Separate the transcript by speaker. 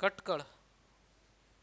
Speaker 1: કટકળ